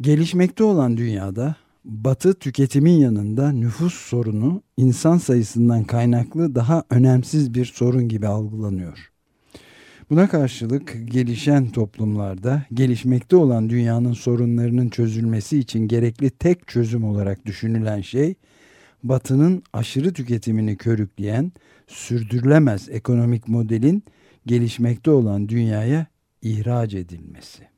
Gelişmekte olan dünyada batı tüketimin yanında nüfus sorunu insan sayısından kaynaklı daha önemsiz bir sorun gibi algılanıyor. Buna karşılık gelişen toplumlarda gelişmekte olan dünyanın sorunlarının çözülmesi için gerekli tek çözüm olarak düşünülen şey Batı'nın aşırı tüketimini körükleyen sürdürülemez ekonomik modelin gelişmekte olan dünyaya ihraç edilmesi.